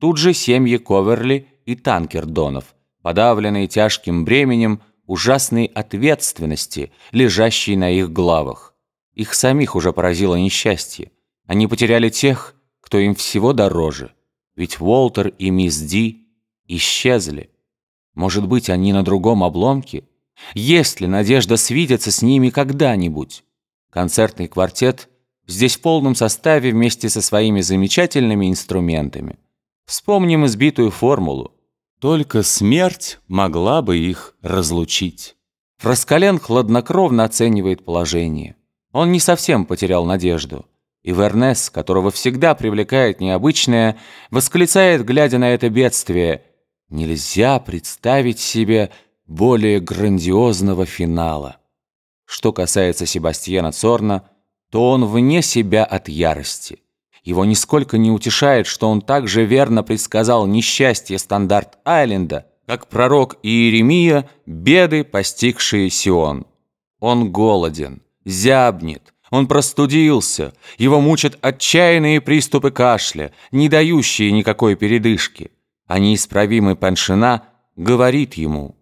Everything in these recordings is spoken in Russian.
Тут же семьи Коверли и Танкердонов, подавленные тяжким бременем ужасной ответственности, лежащей на их главах. Их самих уже поразило несчастье. Они потеряли тех, кто им всего дороже. Ведь Уолтер и мисс Ди исчезли. Может быть, они на другом обломке? Есть ли надежда свидеться с ними когда-нибудь? Концертный квартет здесь в полном составе вместе со своими замечательными инструментами. Вспомним избитую формулу. Только смерть могла бы их разлучить. Фраскален хладнокровно оценивает положение. Он не совсем потерял надежду. И Вернес, которого всегда привлекает необычное, восклицает, глядя на это бедствие, «Нельзя представить себе более грандиозного финала». Что касается Себастьяна Цорна, то он вне себя от ярости. Его нисколько не утешает, что он так же верно предсказал несчастье Стандарт-Айленда, как пророк Иеремия беды, постигшие Сион. Он голоден, зябнет, он простудился, его мучат отчаянные приступы кашля, не дающие никакой передышки. А неисправимый Паншина говорит ему,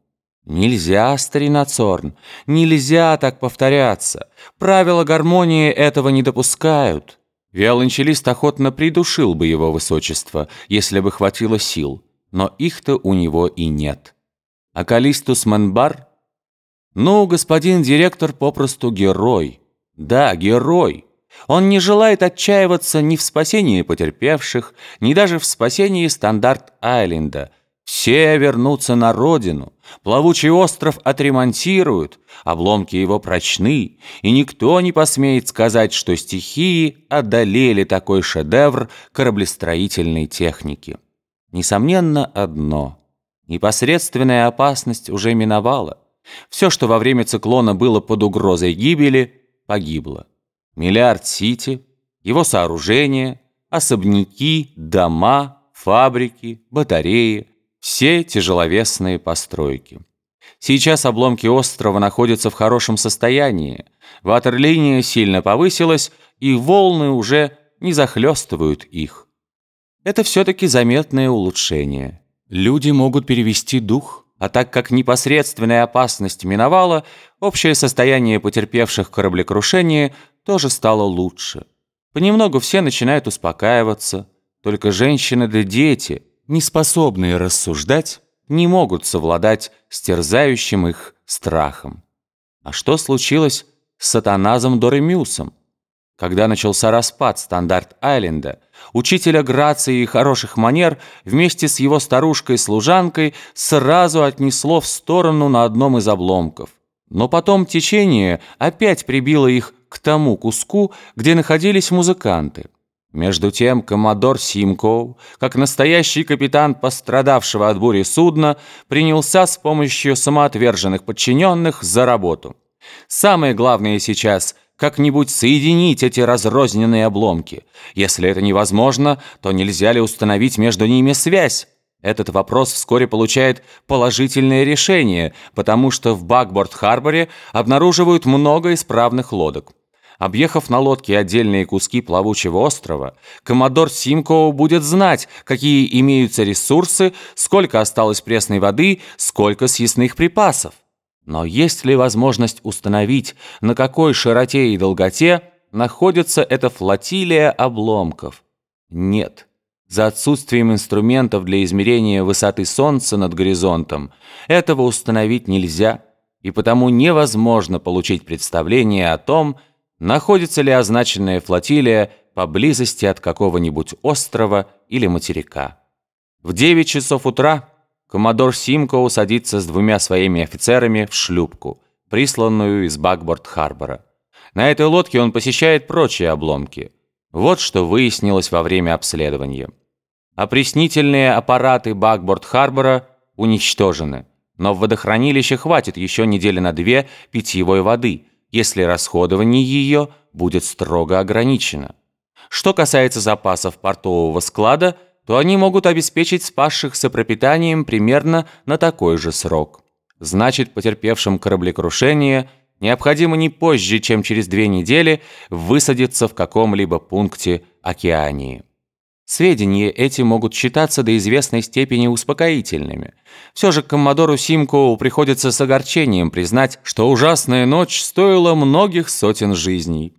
«Нельзя, старина Цорн, нельзя так повторяться. Правила гармонии этого не допускают». Виолончелист охотно придушил бы его высочество, если бы хватило сил, но их-то у него и нет. А Калистус Манбар? Ну, господин директор попросту герой. Да, герой. Он не желает отчаиваться ни в спасении потерпевших, ни даже в спасении Стандарт-Айленда – все вернутся на родину, плавучий остров отремонтируют, обломки его прочны, и никто не посмеет сказать, что стихии одолели такой шедевр кораблестроительной техники. Несомненно, одно. Непосредственная опасность уже миновала. Все, что во время циклона было под угрозой гибели, погибло. Миллиард-Сити, его сооружения, особняки, дома, фабрики, батареи – все тяжеловесные постройки. Сейчас обломки острова находятся в хорошем состоянии. Ватерлиния сильно повысилась, и волны уже не захлестывают их. Это все-таки заметное улучшение. Люди могут перевести дух, а так как непосредственная опасность миновала, общее состояние потерпевших кораблекрушение тоже стало лучше. Понемногу все начинают успокаиваться, только женщины да дети – неспособные рассуждать, не могут совладать с терзающим их страхом. А что случилось с сатаназом Доремюсом? Когда начался распад Стандарт-Айленда, учителя грации и хороших манер вместе с его старушкой-служанкой сразу отнесло в сторону на одном из обломков. Но потом течение опять прибило их к тому куску, где находились музыканты. Между тем коммодор Симкоу, как настоящий капитан пострадавшего от бури судна, принялся с помощью самоотверженных подчиненных за работу. Самое главное сейчас – как-нибудь соединить эти разрозненные обломки. Если это невозможно, то нельзя ли установить между ними связь? Этот вопрос вскоре получает положительное решение, потому что в Бакборд-Харборе обнаруживают много исправных лодок. Объехав на лодке отдельные куски плавучего острова, коммодор Симкоу будет знать, какие имеются ресурсы, сколько осталось пресной воды, сколько съестных припасов. Но есть ли возможность установить, на какой широте и долготе находится эта флотилия обломков? Нет. За отсутствием инструментов для измерения высоты Солнца над горизонтом этого установить нельзя, и потому невозможно получить представление о том, находится ли означенная флотилия поблизости от какого-нибудь острова или материка. В 9 часов утра коммодор Симкоу садится с двумя своими офицерами в шлюпку, присланную из Бакборд-Харбора. На этой лодке он посещает прочие обломки. Вот что выяснилось во время обследования. Опреснительные аппараты Бакборд-Харбора уничтожены, но в водохранилище хватит еще недели на две питьевой воды – если расходование ее будет строго ограничено. Что касается запасов портового склада, то они могут обеспечить спасшихся пропитанием примерно на такой же срок. Значит, потерпевшим кораблекрушение необходимо не позже, чем через две недели высадиться в каком-либо пункте Океании. Сведения эти могут считаться до известной степени успокоительными. Все же коммодору Симкову приходится с огорчением признать, что ужасная ночь стоила многих сотен жизней.